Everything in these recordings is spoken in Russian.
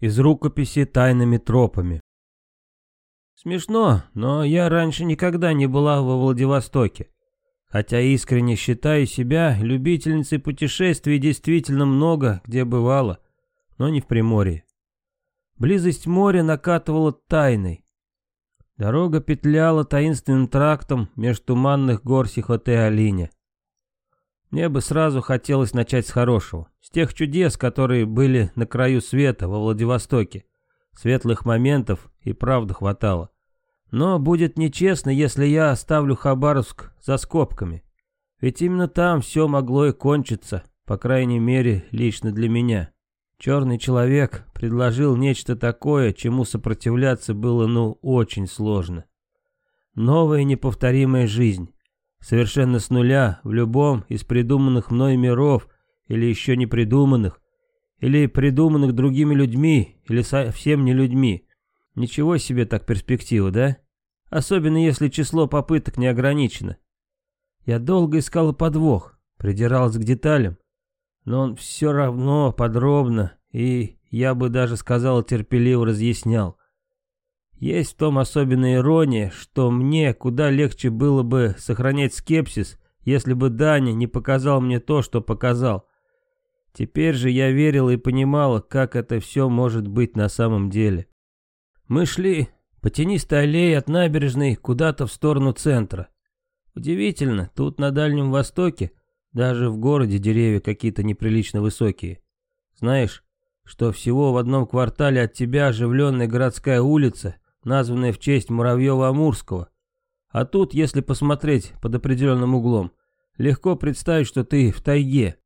из рукописи «Тайными тропами». Смешно, но я раньше никогда не была во Владивостоке. Хотя искренне считаю себя любительницей путешествий действительно много где бывала, но не в Приморье. Близость моря накатывала тайной. Дорога петляла таинственным трактом между туманных гор Сихоте-Алине. Мне бы сразу хотелось начать с хорошего, с тех чудес, которые были на краю света во Владивостоке. Светлых моментов и правда хватало. Но будет нечестно, если я оставлю Хабаровск за скобками. Ведь именно там все могло и кончиться, по крайней мере, лично для меня. Черный человек предложил нечто такое, чему сопротивляться было ну очень сложно. Новая неповторимая жизнь совершенно с нуля в любом из придуманных мной миров, или еще не придуманных, или придуманных другими людьми, или совсем не людьми. Ничего себе так перспектива, да? Особенно если число попыток не ограничено. Я долго искал подвох, придирался к деталям, но он все равно подробно и, я бы даже сказал, терпеливо разъяснял. Есть в том особенная ирония, что мне куда легче было бы сохранять скепсис, если бы Даня не показал мне то, что показал. Теперь же я верила и понимала, как это все может быть на самом деле. Мы шли по тенистой аллее от набережной куда-то в сторону центра. Удивительно, тут на Дальнем Востоке, даже в городе деревья какие-то неприлично высокие. Знаешь, что всего в одном квартале от тебя оживленная городская улица — названное в честь Муравьева-Амурского. А тут, если посмотреть под определенным углом, легко представить, что ты в тайге.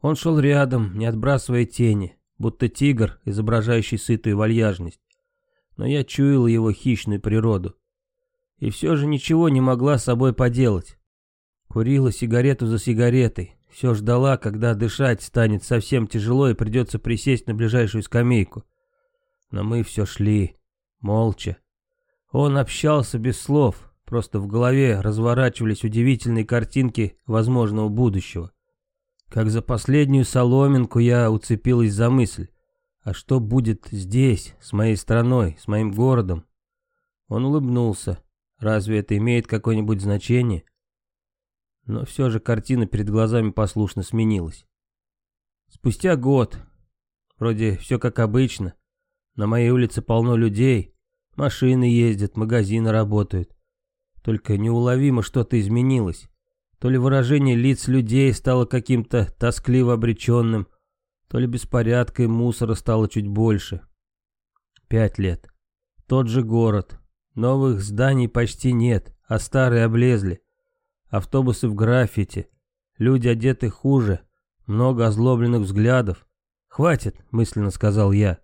Он шел рядом, не отбрасывая тени, будто тигр, изображающий сытую вальяжность. Но я чуял его хищную природу. И все же ничего не могла с собой поделать. Курила сигарету за сигаретой, все ждала, когда дышать станет совсем тяжело и придется присесть на ближайшую скамейку. Но мы все шли, Молча. Он общался без слов, просто в голове разворачивались удивительные картинки возможного будущего. Как за последнюю соломинку я уцепилась за мысль. А что будет здесь, с моей страной, с моим городом? Он улыбнулся. Разве это имеет какое-нибудь значение? Но все же картина перед глазами послушно сменилась. Спустя год, вроде все как обычно, на моей улице полно людей, машины ездят, магазины работают. Только неуловимо что-то изменилось. То ли выражение лиц людей стало каким-то тоскливо обреченным, то ли беспорядка и мусора стало чуть больше. Пять лет. Тот же город. Новых зданий почти нет, а старые облезли. Автобусы в граффити. Люди одеты хуже. Много озлобленных взглядов. «Хватит», — мысленно сказал я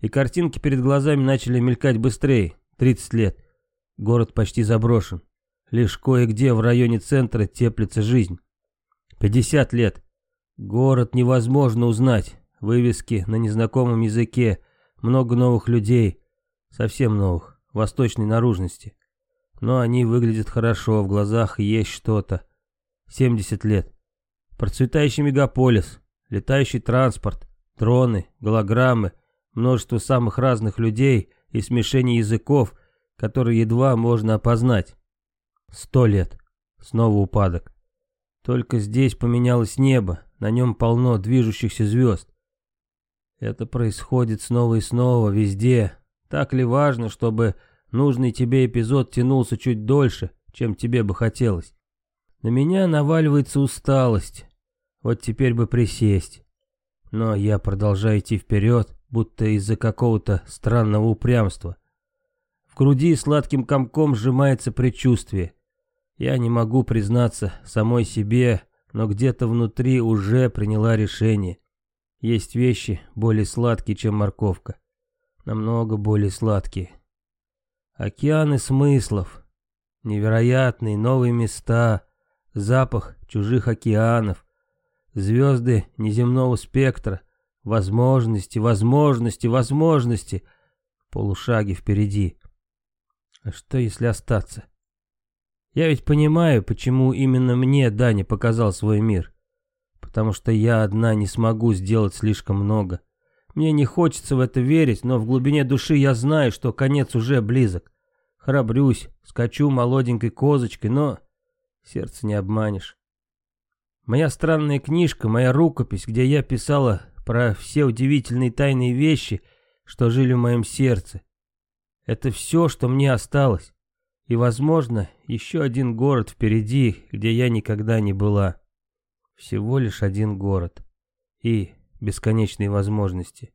и картинки перед глазами начали мелькать быстрее. 30 лет. Город почти заброшен. Лишь кое-где в районе центра теплится жизнь. 50 лет. Город невозможно узнать. Вывески на незнакомом языке. Много новых людей. Совсем новых. Восточной наружности. Но они выглядят хорошо, в глазах есть что-то. 70 лет. Процветающий мегаполис. Летающий транспорт. Дроны, голограммы — множество самых разных людей и смешение языков, которые едва можно опознать. Сто лет. Снова упадок. Только здесь поменялось небо, на нем полно движущихся звезд. Это происходит снова и снова, везде. Так ли важно, чтобы нужный тебе эпизод тянулся чуть дольше, чем тебе бы хотелось? На меня наваливается усталость. Вот теперь бы присесть. Но я продолжаю идти вперед, будто из-за какого-то странного упрямства. В груди сладким комком сжимается предчувствие. Я не могу признаться самой себе, но где-то внутри уже приняла решение. Есть вещи более сладкие, чем морковка. Намного более сладкие. Океаны смыслов. Невероятные новые места. Запах чужих океанов. Звезды неземного спектра — Возможности, возможности, возможности. В полушаге впереди. А что, если остаться? Я ведь понимаю, почему именно мне Даня показал свой мир. Потому что я одна не смогу сделать слишком много. Мне не хочется в это верить, но в глубине души я знаю, что конец уже близок. Храбрюсь, скачу молоденькой козочкой, но сердце не обманешь. Моя странная книжка, моя рукопись, где я писала про все удивительные тайные вещи, что жили в моем сердце. Это все, что мне осталось. И, возможно, еще один город впереди, где я никогда не была. Всего лишь один город. И бесконечные возможности.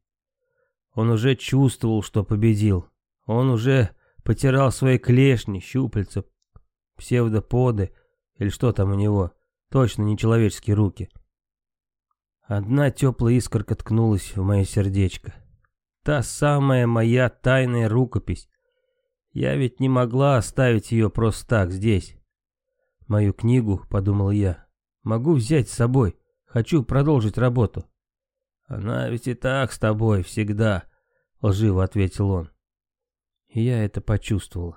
Он уже чувствовал, что победил. Он уже потирал свои клешни, щупальца, псевдоподы, или что там у него. Точно не человеческие руки. Одна теплая искорка ткнулась в мое сердечко. Та самая моя тайная рукопись. Я ведь не могла оставить ее просто так здесь. Мою книгу, подумал я, могу взять с собой. Хочу продолжить работу. Она ведь и так с тобой всегда, лживо ответил он. И я это почувствовал.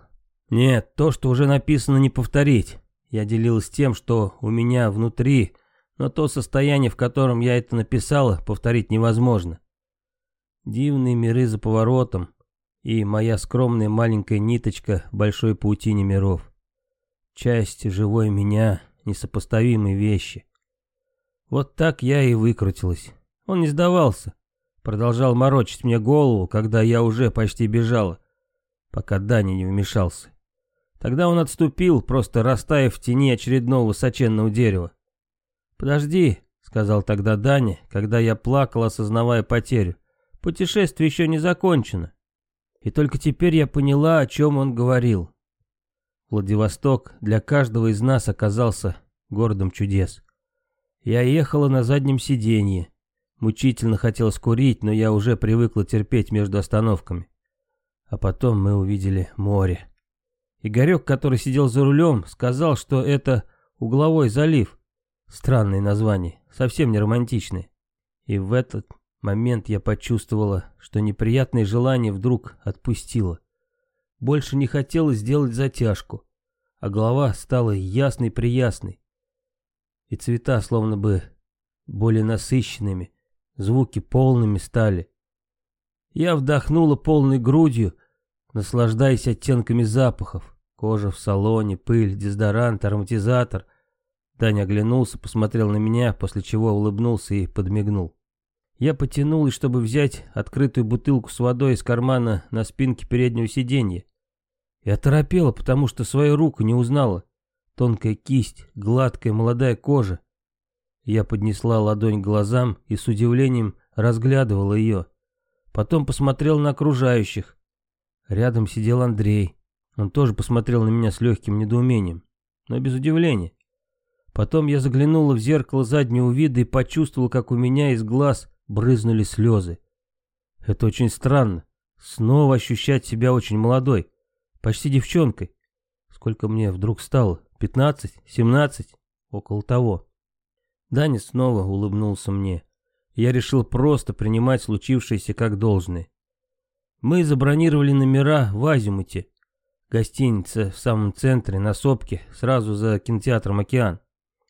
Нет, то, что уже написано, не повторить. Я делилась тем, что у меня внутри, но то состояние, в котором я это написала, повторить невозможно. Дивные миры за поворотом и моя скромная маленькая ниточка большой паутине миров. Часть живой меня, несопоставимые вещи. Вот так я и выкрутилась. Он не сдавался. Продолжал морочить мне голову, когда я уже почти бежала, пока Даня не вмешался. Тогда он отступил, просто растаяв в тени очередного высоченного дерева. «Подожди», — сказал тогда Даня, когда я плакал, осознавая потерю. «Путешествие еще не закончено». И только теперь я поняла, о чем он говорил. Владивосток для каждого из нас оказался городом чудес. Я ехала на заднем сиденье. Мучительно хотелось курить, но я уже привыкла терпеть между остановками. А потом мы увидели море. Игорек, который сидел за рулем, сказал, что это угловой залив. Странное название, совсем не романтичное. И в этот момент я почувствовала, что неприятное желание вдруг отпустило. Больше не хотелось сделать затяжку, а голова стала ясной-приясной. И цвета словно бы более насыщенными, звуки полными стали. Я вдохнула полной грудью, наслаждаясь оттенками запахов. Кожа в салоне, пыль, дезодорант, ароматизатор. Даня оглянулся, посмотрел на меня, после чего улыбнулся и подмигнул. Я потянулась, чтобы взять открытую бутылку с водой из кармана на спинке переднего сиденья. И оторопела, потому что свою руку не узнала. Тонкая кисть, гладкая молодая кожа. Я поднесла ладонь к глазам и с удивлением разглядывала ее. Потом посмотрел на окружающих. Рядом сидел Андрей. Он тоже посмотрел на меня с легким недоумением, но без удивления. Потом я заглянула в зеркало заднего вида и почувствовала, как у меня из глаз брызнули слезы. Это очень странно. Снова ощущать себя очень молодой, почти девчонкой. Сколько мне вдруг стало? Пятнадцать? Семнадцать? Около того. Даня снова улыбнулся мне. Я решил просто принимать случившееся как должное. Мы забронировали номера в Азимуте, Гостиница в самом центре, на сопке, сразу за кинотеатром «Океан».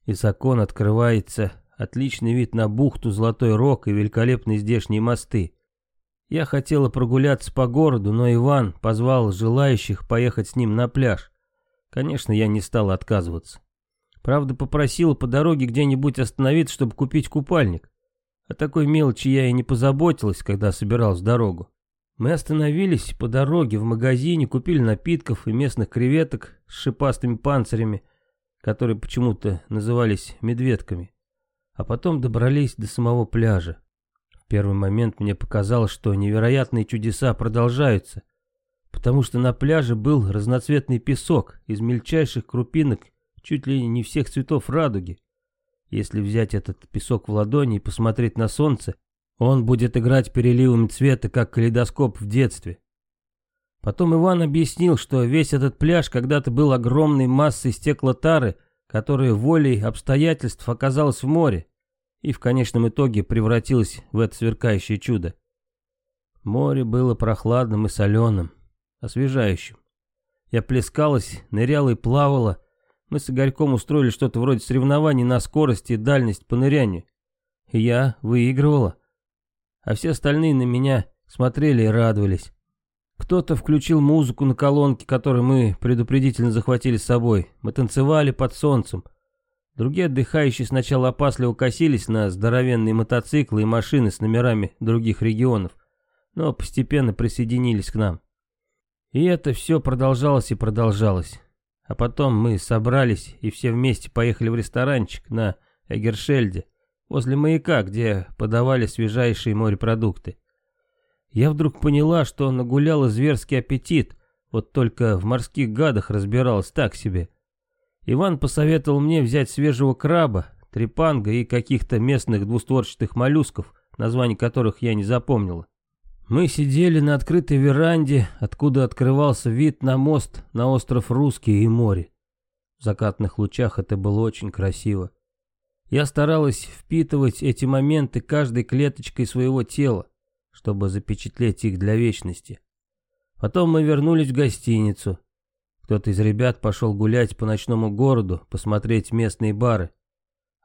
Из окон открывается отличный вид на бухту Золотой Рог и великолепные здешние мосты. Я хотела прогуляться по городу, но Иван позвал желающих поехать с ним на пляж. Конечно, я не стала отказываться. Правда, попросила по дороге где-нибудь остановиться, чтобы купить купальник. О такой мелочи я и не позаботилась, когда собиралась в дорогу. Мы остановились по дороге в магазине, купили напитков и местных креветок с шипастыми панцирями, которые почему-то назывались медведками, а потом добрались до самого пляжа. В первый момент мне показалось, что невероятные чудеса продолжаются, потому что на пляже был разноцветный песок из мельчайших крупинок чуть ли не всех цветов радуги. Если взять этот песок в ладони и посмотреть на солнце, он будет играть переливами цвета, как калейдоскоп в детстве. Потом Иван объяснил, что весь этот пляж когда-то был огромной массой стеклотары, которая волей обстоятельств оказалась в море и в конечном итоге превратилась в это сверкающее чудо. Море было прохладным и соленым, освежающим. Я плескалась, ныряла и плавала. Мы с Игорьком устроили что-то вроде соревнований на скорость и дальность по нырянию. И я выигрывала. а все остальные на меня смотрели и радовались. Кто-то включил музыку на колонке, которую мы предупредительно захватили с собой. Мы танцевали под солнцем. Другие отдыхающие сначала опасливо косились на здоровенные мотоциклы и машины с номерами других регионов, но постепенно присоединились к нам. И это все продолжалось и продолжалось. А потом мы собрались и все вместе поехали в ресторанчик на Эгершельде, возле маяка, где подавали свежайшие морепродукты. Я вдруг поняла, что нагуляла зверский аппетит, вот только в морских гадах разбиралась так себе. Иван посоветовал мне взять свежего краба, трепанга и каких-то местных двустворчатых моллюсков, названий которых я не запомнила. Мы сидели на открытой веранде, откуда открывался вид на мост на остров Русский и море. В закатных лучах это было очень красиво. Я старалась впитывать эти моменты каждой клеточкой своего тела, чтобы запечатлеть их для вечности. Потом мы вернулись в гостиницу. Кто-то из ребят пошел гулять по ночному городу, посмотреть местные бары.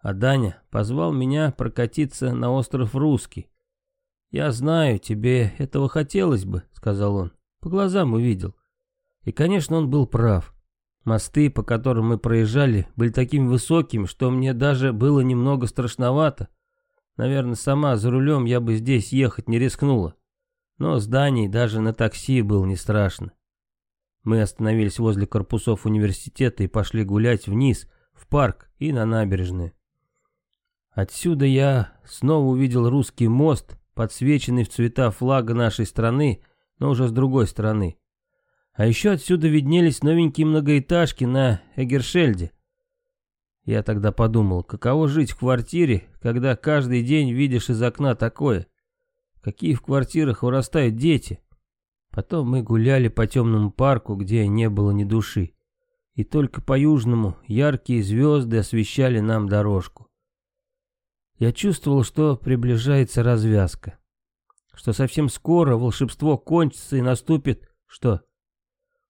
А Даня позвал меня прокатиться на остров Русский. «Я знаю, тебе этого хотелось бы», — сказал он. По глазам увидел. И, конечно, он был прав. Мосты, по которым мы проезжали, были такими высокими, что мне даже было немного страшновато. Наверное, сама за рулем я бы здесь ехать не рискнула. Но зданий даже на такси было не страшно. Мы остановились возле корпусов университета и пошли гулять вниз, в парк и на набережную. Отсюда я снова увидел русский мост, подсвеченный в цвета флага нашей страны, но уже с другой стороны. А еще отсюда виднелись новенькие многоэтажки на Эгершельде. Я тогда подумал, каково жить в квартире, когда каждый день видишь из окна такое. Какие в квартирах вырастают дети. Потом мы гуляли по темному парку, где не было ни души. И только по-южному яркие звезды освещали нам дорожку. Я чувствовал, что приближается развязка. Что совсем скоро волшебство кончится и наступит... Что?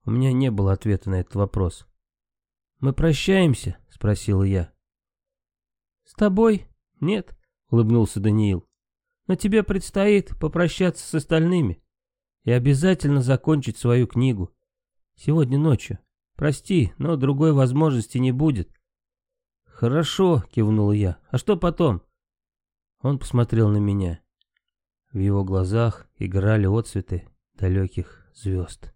У меня не было ответа на этот вопрос. «Мы прощаемся?» — спросила я. «С тобой? Нет», — улыбнулся Даниил. «Но тебе предстоит попрощаться с остальными и обязательно закончить свою книгу. Сегодня ночью. Прости, но другой возможности не будет». «Хорошо», — кивнул я. «А что потом?» Он посмотрел на меня. В его глазах играли отцветы далеких звезд.